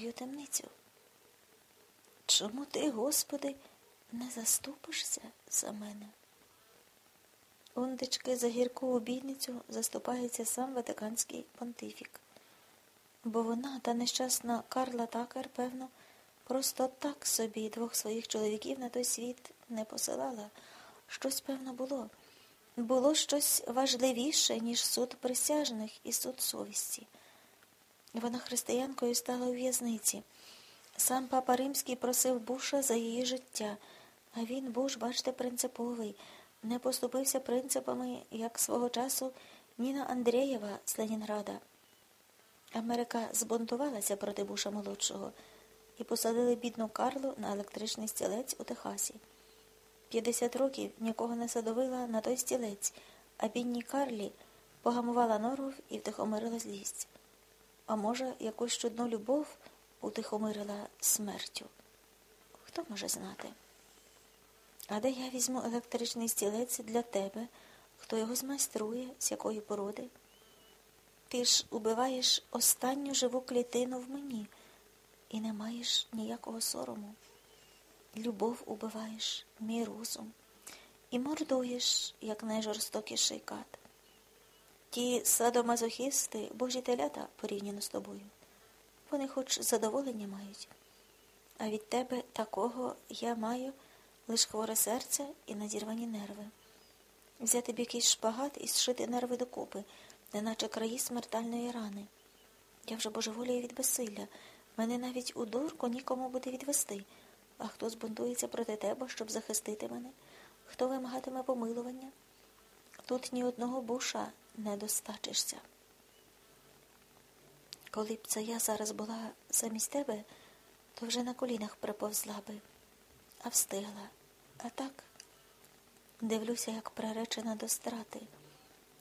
мою темницю. Чому ти, Господи, не заступишся за мене? Ондечки за гірку обідницю заступається сам Ватиканський понтифік. Бо вона, та нещасна Карла Такер, певно, просто так собі двох своїх чоловіків на той світ не посилала. Щось, певно, було. Було щось важливіше, ніж суд присяжних і суд совісті. Вона християнкою стала у в'язниці. Сам папа Римський просив Буша за її життя, а він, Буш, бачите, принциповий, не поступився принципами, як свого часу Ніна Андрієва з Ленінграда. Америка збунтувалася проти Буша молодшого і посадили бідну Карлу на електричний стілець у Техасі. П'ятдесят років нікого не садовила на той стілець, а бідній Карлі погамувала норов і втихомирила злість. А може, якусь чудну любов утихомирила смертю. Хто може знати? А де я візьму електричний стілець для тебе, хто його змайструє, з якої породи? Ти ж убиваєш останню живу клітину в мені і не маєш ніякого сорому. Любов убиваєш, мій розум, і мордуєш, як найжорстокіший кат. Ті садомазохісти, божі телята порівняно з тобою. Вони хоч задоволення мають. А від тебе такого я маю лиш хворе серце і надірвані нерви. Взяти б якийсь шпагат і зшити нерви докупи, неначе краї смертельної рани. Я вже божеволію від безсилля. Мене навіть у дурку нікому буде відвести. А хто збунтується проти тебе, щоб захистити мене? Хто вимагатиме помилування? Тут ні одного буша не достачишся. Коли б це я зараз була замість тебе, то вже на колінах приповзла би, а встигла. А так дивлюся, як приречена до страти,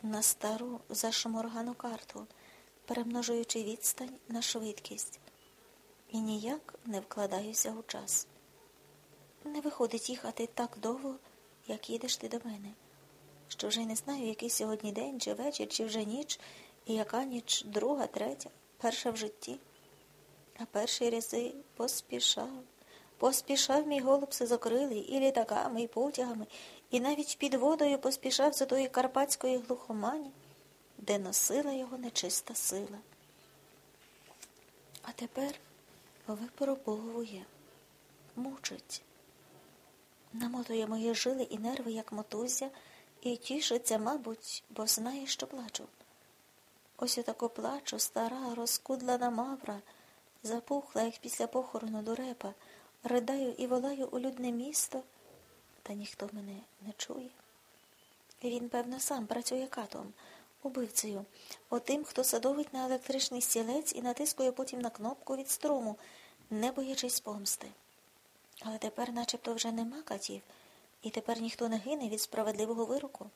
на стару зашморгану карту, перемножуючи відстань на швидкість, і ніяк не вкладаюся у час. Не виходить їхати так довго, як їдеш ти до мене, що вже й не знаю, який сьогодні день, чи вечір, чи вже ніч, і яка ніч, друга, третя, перша в житті. А перші рази поспішав. Поспішав мій голуб сизокрилий і літаками, і потягами, і навіть під водою поспішав за тої карпатської глухомані, де носила його нечиста сила. А тепер випробовує, мучить, намотує мої жили і нерви, як мотузя, і тішиться, мабуть, бо знає, що плачу. Ось отако плачу, стара, розкудлана мавра, запухла, як після похорону дурепа, ридаю і волаю у людне місто, та ніхто мене не чує. Він, певно, сам працює катом, убивцею, отим, хто садовить на електричний стілець і натискує потім на кнопку від струму, не боячись помсти. Але тепер начебто вже нема катів, і тепер ніхто не гине від справедливого вироку.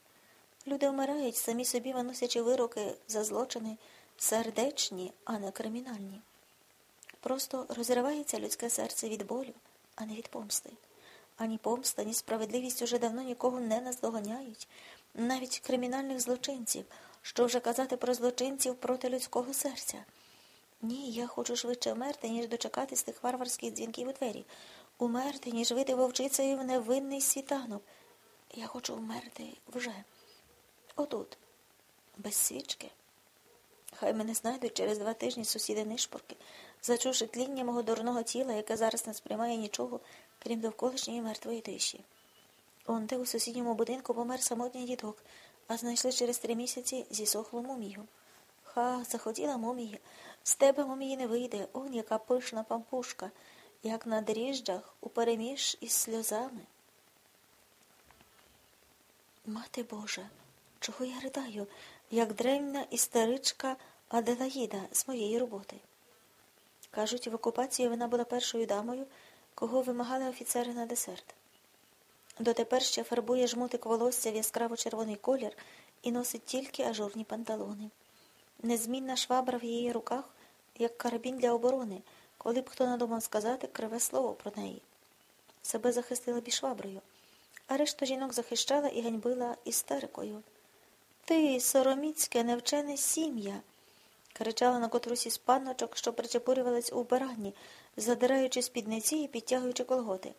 Люди вмирають, самі собі виносячи вироки за злочини сердечні, а не кримінальні. Просто розривається людське серце від болю, а не від помсти. Ані помста, ні справедливість уже давно нікого не наздоганяють, навіть кримінальних злочинців, що вже казати про злочинців проти людського серця. Ні, я хочу швидше вмерти, ніж дочекатись тих варварських дзвінків у двері, умерти, ніж вити вовчицею в невинний світанок. Я хочу вмерти вже. Отут, без свічки. Хай мене знайдуть через два тижні сусіди нишпорки, зачувши тління мого дурного тіла, яке зараз не сприймає нічого, крім довколишньої мертвої тиші. Он де у сусідньому будинку помер самотній дідок, а знайшли через три місяці зісохлу мумію. Ха, заходіла мумія. З тебе мумії не вийде, он яка пишна пампушка, як на дріжджах у переміж із сльозами. Мати Божа, чого я ридаю, як древня істеричка Аделаїда з моєї роботи? Кажуть, в окупації вона була першою дамою, кого вимагали офіцери на десерт. Дотепер ще фарбує жмутик волосся в яскраво червоний колір і носить тільки ажурні панталони. Незмінна швабра в її руках, як карабін для оборони, коли б хто надумав сказати криве слово про неї. Себе захистила бішваброю, а решту жінок захищала і ганьбила істерикою. Ти, сороміцьке, невчене сім'я, кричала на котрусь із панночок, що причепурювались у вбиранні, задираючи спідниці і підтягуючи колготи.